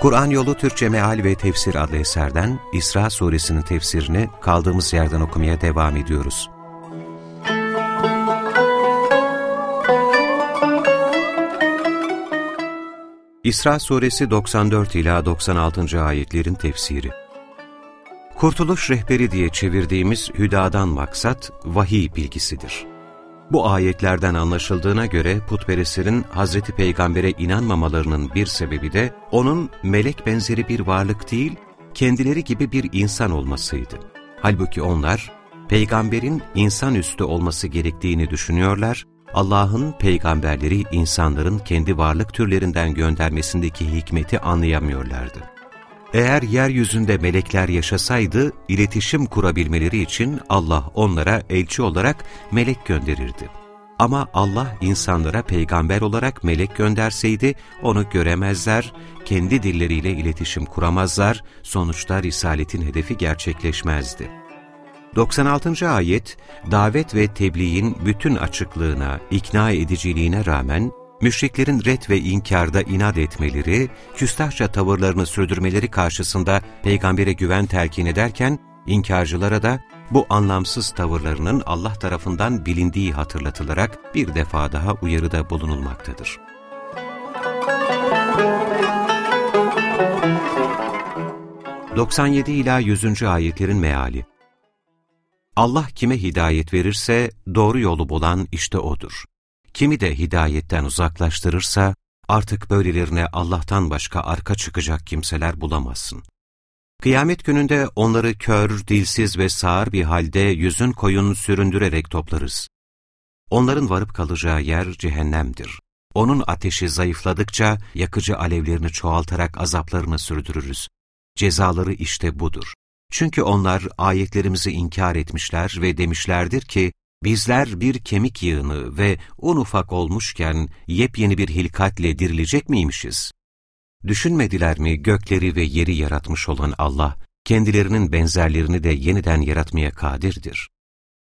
Kur'an Yolu Türkçe Meal ve Tefsir adlı eserden İsra Suresinin tefsirini kaldığımız yerden okumaya devam ediyoruz. İsra Suresi 94 ila 96. ayetlerin tefsiri. Kurtuluş rehberi diye çevirdiğimiz hüdadan maksat vahiy bilgisidir. Bu ayetlerden anlaşıldığına göre putperestlerin Hz. Peygamber'e inanmamalarının bir sebebi de onun melek benzeri bir varlık değil, kendileri gibi bir insan olmasıydı. Halbuki onlar, peygamberin insanüstü olması gerektiğini düşünüyorlar, Allah'ın peygamberleri insanların kendi varlık türlerinden göndermesindeki hikmeti anlayamıyorlardı. Eğer yeryüzünde melekler yaşasaydı, iletişim kurabilmeleri için Allah onlara elçi olarak melek gönderirdi. Ama Allah insanlara peygamber olarak melek gönderseydi onu göremezler, kendi dilleriyle iletişim kuramazlar, sonuçta Risaletin hedefi gerçekleşmezdi. 96. ayet, davet ve tebliğin bütün açıklığına, ikna ediciliğine rağmen müşriklerin ret ve inkarda inat etmeleri, küstahça tavırlarını sürdürmeleri karşısında peygambere güven telkin ederken, inkarcılara da bu anlamsız tavırlarının Allah tarafından bilindiği hatırlatılarak bir defa daha uyarıda bulunulmaktadır. ...97 ila 100. ayetlerin meali Allah kime hidayet verirse doğru yolu bulan işte O'dur kimi de hidayetten uzaklaştırırsa, artık böylelerine Allah'tan başka arka çıkacak kimseler bulamazsın. Kıyamet gününde onları kör, dilsiz ve sağır bir halde yüzün koyun süründürerek toplarız. Onların varıp kalacağı yer cehennemdir. Onun ateşi zayıfladıkça yakıcı alevlerini çoğaltarak azaplarını sürdürürüz. Cezaları işte budur. Çünkü onlar ayetlerimizi inkar etmişler ve demişlerdir ki, bizler bir kemik yığını ve un ufak olmuşken yepyeni bir hilkatle dirilecek miymişiz? Düşünmediler mi gökleri ve yeri yaratmış olan Allah, kendilerinin benzerlerini de yeniden yaratmaya kadirdir.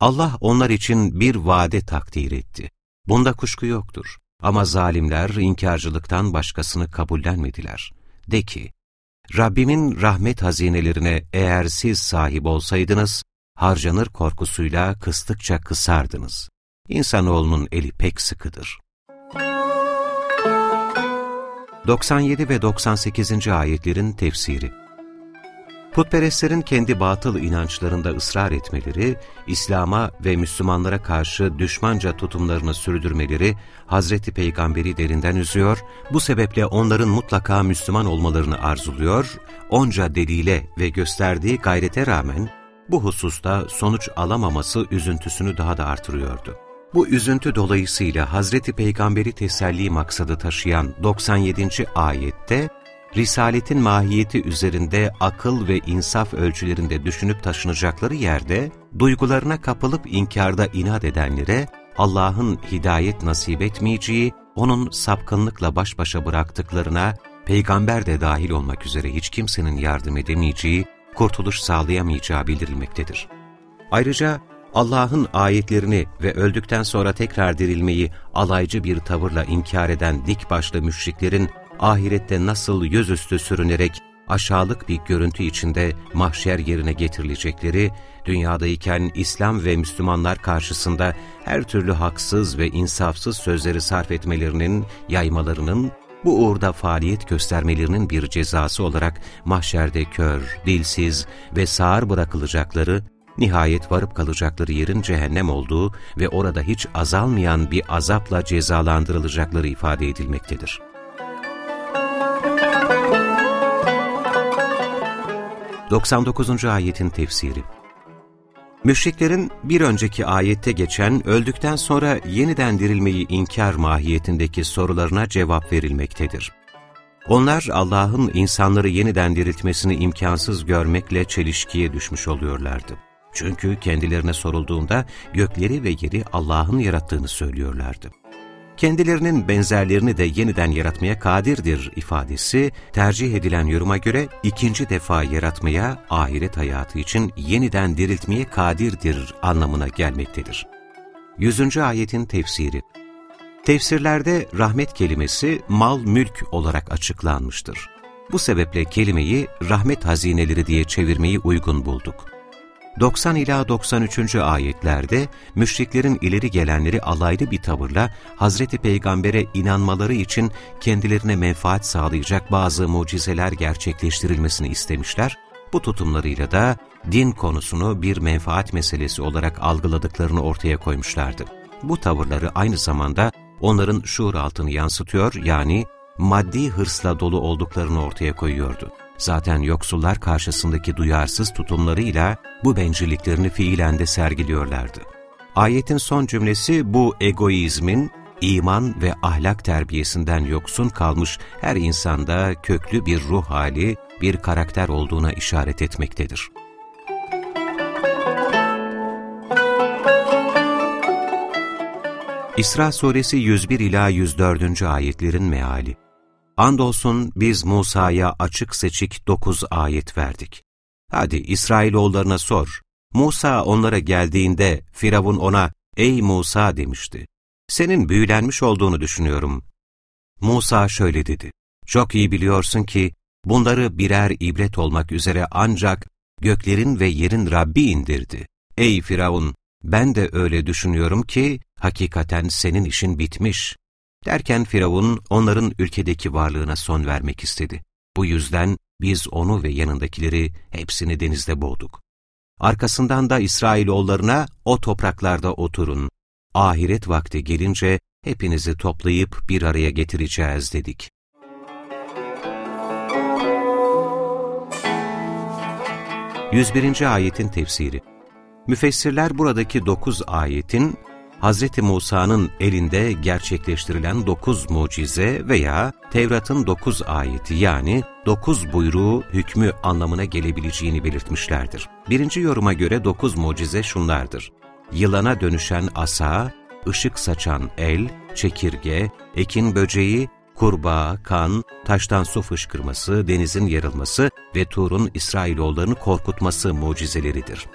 Allah onlar için bir vade takdir etti. Bunda kuşku yoktur. Ama zalimler inkarcılıktan başkasını kabullenmediler. De ki, Rabbimin rahmet hazinelerine eğer siz sahip olsaydınız, harcanır korkusuyla kıstıkça kısardınız. İnsanoğlunun eli pek sıkıdır. 97 ve 98. ayetlerin tefsiri Putperestlerin kendi batıl inançlarında ısrar etmeleri, İslam'a ve Müslümanlara karşı düşmanca tutumlarını sürdürmeleri Hazreti Peygamber'i derinden üzüyor, bu sebeple onların mutlaka Müslüman olmalarını arzuluyor, onca delile ve gösterdiği gayrete rağmen bu hususta sonuç alamaması üzüntüsünü daha da artırıyordu. Bu üzüntü dolayısıyla Hazreti Peygamber'i teselli maksadı taşıyan 97. ayette, Risaletin mahiyeti üzerinde akıl ve insaf ölçülerinde düşünüp taşınacakları yerde, duygularına kapılıp inkarda inat edenlere Allah'ın hidayet nasip etmeyeceği, onun sapkınlıkla baş başa bıraktıklarına, peygamber de dahil olmak üzere hiç kimsenin yardım edemeyeceği kurtuluş sağlayamayacağı bildirilmektedir. Ayrıca Allah'ın ayetlerini ve öldükten sonra tekrar dirilmeyi alaycı bir tavırla inkar eden dik başlı müşriklerin ahirette nasıl yüzüstü sürünerek aşağılık bir görüntü içinde mahşer yerine getirilecekleri, dünyadayken İslam ve Müslümanlar karşısında her türlü haksız ve insafsız sözleri sarf etmelerinin, yaymalarının bu uğurda faaliyet göstermelerinin bir cezası olarak mahşerde kör, dilsiz ve sağır bırakılacakları, nihayet varıp kalacakları yerin cehennem olduğu ve orada hiç azalmayan bir azapla cezalandırılacakları ifade edilmektedir. ...99. ayetin tefsiri Müşriklerin bir önceki ayette geçen öldükten sonra yeniden dirilmeyi inkar mahiyetindeki sorularına cevap verilmektedir. Onlar Allah'ın insanları yeniden diriltmesini imkansız görmekle çelişkiye düşmüş oluyorlardı. Çünkü kendilerine sorulduğunda gökleri ve yeri Allah'ın yarattığını söylüyorlardı. Kendilerinin benzerlerini de yeniden yaratmaya kadirdir ifadesi, tercih edilen yoruma göre ikinci defa yaratmaya, ahiret hayatı için yeniden diriltmeye kadirdir anlamına gelmektedir. 100. ayetin tefsiri Tefsirlerde rahmet kelimesi mal-mülk olarak açıklanmıştır. Bu sebeple kelimeyi rahmet hazineleri diye çevirmeyi uygun bulduk. 90 ila 93. ayetlerde müşriklerin ileri gelenleri alaylı bir tavırla Hazreti Peygamber'e inanmaları için kendilerine menfaat sağlayacak bazı mucizeler gerçekleştirilmesini istemişler. Bu tutumlarıyla da din konusunu bir menfaat meselesi olarak algıladıklarını ortaya koymuşlardı. Bu tavırları aynı zamanda onların şuur altını yansıtıyor yani maddi hırsla dolu olduklarını ortaya koyuyordu. Zaten yoksullar karşısındaki duyarsız tutumlarıyla bu bencilliklerini fiilen de sergiliyorlardı. Ayetin son cümlesi bu egoizmin, iman ve ahlak terbiyesinden yoksun kalmış her insanda köklü bir ruh hali, bir karakter olduğuna işaret etmektedir. İsra Suresi 101 ila 104. ayetlerin meali Andolsun biz Musa'ya açık seçik dokuz ayet verdik. Hadi İsrailoğullarına sor. Musa onlara geldiğinde Firavun ona, ''Ey Musa'' demişti. ''Senin büyülenmiş olduğunu düşünüyorum.'' Musa şöyle dedi. ''Çok iyi biliyorsun ki bunları birer ibret olmak üzere ancak göklerin ve yerin Rabbi indirdi. Ey Firavun, ben de öyle düşünüyorum ki hakikaten senin işin bitmiş. Derken Firavun onların ülkedeki varlığına son vermek istedi. Bu yüzden biz onu ve yanındakileri hepsini denizde boğduk. Arkasından da İsrailoğullarına o topraklarda oturun. Ahiret vakti gelince hepinizi toplayıp bir araya getireceğiz dedik. Yüz birinci ayetin tefsiri Müfessirler buradaki dokuz ayetin Hz. Musa'nın elinde gerçekleştirilen dokuz mucize veya Tevrat'ın dokuz ayeti yani dokuz buyruğu hükmü anlamına gelebileceğini belirtmişlerdir. Birinci yoruma göre dokuz mucize şunlardır. Yılana dönüşen asa, ışık saçan el, çekirge, ekin böceği, kurbağa, kan, taştan su fışkırması, denizin yarılması ve Tur'un İsrailoğullarını korkutması mucizeleridir.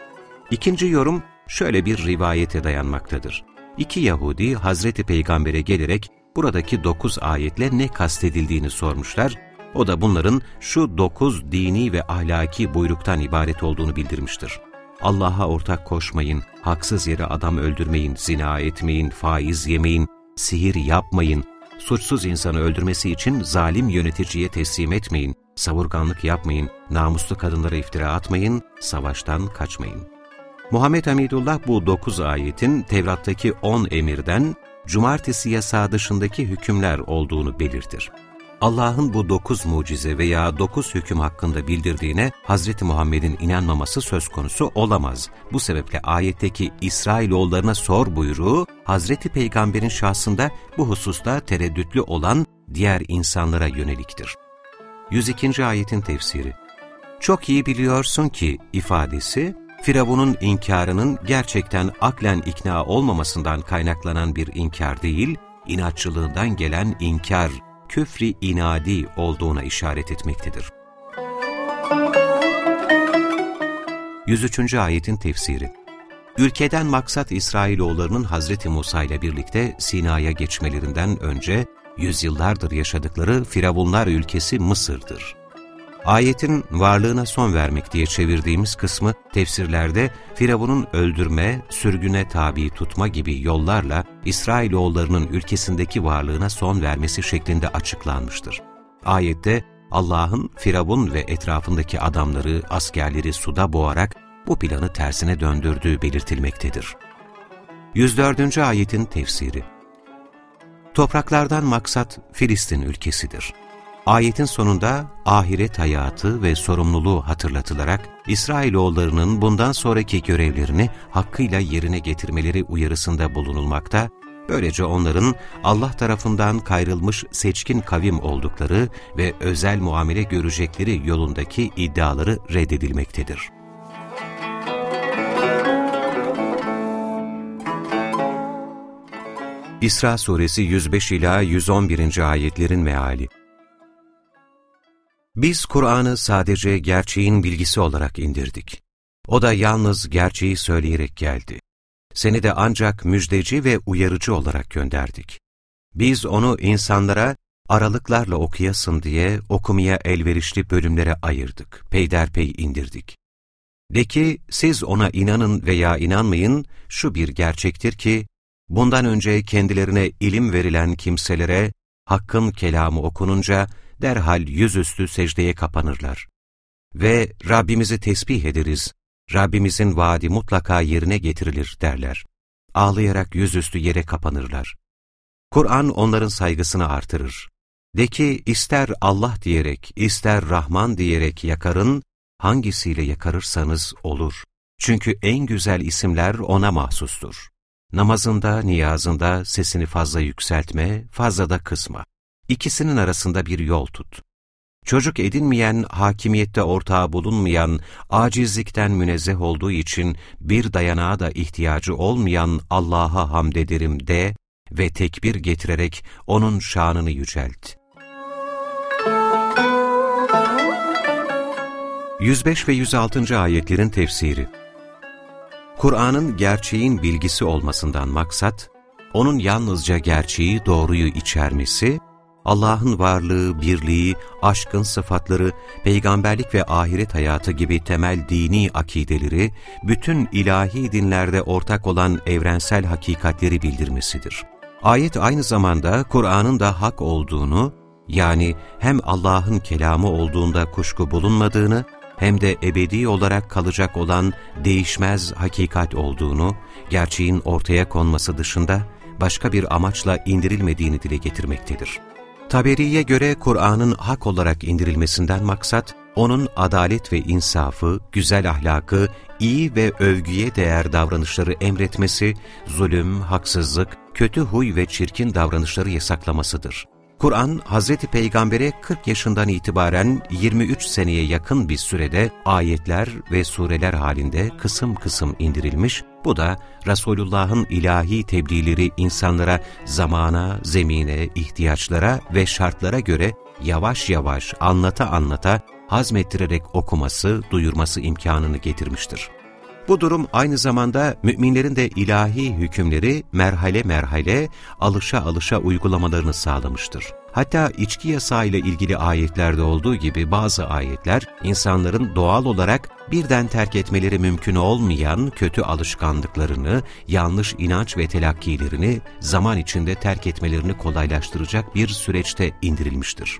İkinci yorum şöyle bir rivayete dayanmaktadır. İki Yahudi Hazreti Peygamber'e gelerek buradaki dokuz ayetle ne kastedildiğini sormuşlar. O da bunların şu dokuz dini ve ahlaki buyruktan ibaret olduğunu bildirmiştir. Allah'a ortak koşmayın, haksız yere adam öldürmeyin, zina etmeyin, faiz yemeyin, sihir yapmayın, suçsuz insanı öldürmesi için zalim yöneticiye teslim etmeyin, savurganlık yapmayın, namuslu kadınlara iftira atmayın, savaştan kaçmayın. Muhammed Hamidullah bu dokuz ayetin Tevrat'taki on emirden cumartesi yasağı dışındaki hükümler olduğunu belirtir. Allah'ın bu dokuz mucize veya dokuz hüküm hakkında bildirdiğine Hz. Muhammed'in inanmaması söz konusu olamaz. Bu sebeple ayetteki İsrailoğullarına sor buyruğu, Hz. Peygamber'in şahsında bu hususta tereddütlü olan diğer insanlara yöneliktir. 102. ayetin tefsiri Çok iyi biliyorsun ki ifadesi, Firavun'un inkarının gerçekten aklen ikna olmamasından kaynaklanan bir inkar değil, inatçılığından gelen inkar, küfri inadi olduğuna işaret etmektedir. 103. ayetin tefsiri Ülkeden maksat İsrailoğullarının Hazreti Musa ile birlikte Sina'ya geçmelerinden önce yüzyıllardır yaşadıkları Firavunlar ülkesi Mısır'dır. Ayetin varlığına son vermek diye çevirdiğimiz kısmı tefsirlerde Firavun'un öldürme, sürgüne tabi tutma gibi yollarla İsrailoğullarının ülkesindeki varlığına son vermesi şeklinde açıklanmıştır. Ayette Allah'ın Firavun ve etrafındaki adamları, askerleri suda boğarak bu planı tersine döndürdüğü belirtilmektedir. 104. ayetin tefsiri Topraklardan maksat Filistin ülkesidir. Ayetin sonunda ahiret hayatı ve sorumluluğu hatırlatılarak İsrailoğullarının bundan sonraki görevlerini hakkıyla yerine getirmeleri uyarısında bulunulmakta, Böylece onların Allah tarafından kayrılmış seçkin kavim oldukları ve özel muamele görecekleri yolundaki iddiaları reddedilmektedir. İsra Suresi 105 ila 111. ayetlerin meali. Biz Kur'an'ı sadece gerçeğin bilgisi olarak indirdik. O da yalnız gerçeği söyleyerek geldi. Seni de ancak müjdeci ve uyarıcı olarak gönderdik. Biz onu insanlara aralıklarla okuyasın diye okumaya elverişli bölümlere ayırdık, peyderpey indirdik. De ki, siz ona inanın veya inanmayın, şu bir gerçektir ki, bundan önce kendilerine ilim verilen kimselere, Hakk'ın kelamı okununca, derhal yüzüstü secdeye kapanırlar. Ve Rabbimizi tesbih ederiz, Rabbimizin vaadi mutlaka yerine getirilir derler. Ağlayarak yüzüstü yere kapanırlar. Kur'an onların saygısını artırır. De ki ister Allah diyerek, ister Rahman diyerek yakarın, hangisiyle yakarırsanız olur. Çünkü en güzel isimler ona mahsustur. Namazında, niyazında sesini fazla yükseltme, fazla da kısma. İkisinin arasında bir yol tut. Çocuk edinmeyen, hakimiyette ortağı bulunmayan, acizlikten münezzeh olduğu için bir dayanağa da ihtiyacı olmayan Allah'a hamd ederim de ve tekbir getirerek O'nun şanını yücelt. 105 ve 106. ayetlerin tefsiri Kur'an'ın gerçeğin bilgisi olmasından maksat, onun yalnızca gerçeği doğruyu içermesi Allah'ın varlığı, birliği, aşkın sıfatları, peygamberlik ve ahiret hayatı gibi temel dini akideleri, bütün ilahi dinlerde ortak olan evrensel hakikatleri bildirmesidir. Ayet aynı zamanda Kur'an'ın da hak olduğunu, yani hem Allah'ın kelamı olduğunda kuşku bulunmadığını, hem de ebedi olarak kalacak olan değişmez hakikat olduğunu, gerçeğin ortaya konması dışında başka bir amaçla indirilmediğini dile getirmektedir. Taberi'ye göre Kur'an'ın hak olarak indirilmesinden maksat, onun adalet ve insafı, güzel ahlakı, iyi ve övgüye değer davranışları emretmesi, zulüm, haksızlık, kötü huy ve çirkin davranışları yasaklamasıdır. Kur'an, Hazreti Peygamber'e 40 yaşından itibaren 23 seneye yakın bir sürede ayetler ve sureler halinde kısım kısım indirilmiş, bu da Resulullah'ın ilahi tebliğleri insanlara zamana, zemine, ihtiyaçlara ve şartlara göre yavaş yavaş anlata anlata hazmettirerek okuması, duyurması imkanını getirmiştir. Bu durum aynı zamanda müminlerin de ilahi hükümleri merhale merhale, alışa alışa uygulamalarını sağlamıştır. Hatta içki yasağı ile ilgili ayetlerde olduğu gibi bazı ayetler, insanların doğal olarak birden terk etmeleri mümkün olmayan kötü alışkanlıklarını, yanlış inanç ve telakkilerini zaman içinde terk etmelerini kolaylaştıracak bir süreçte indirilmiştir.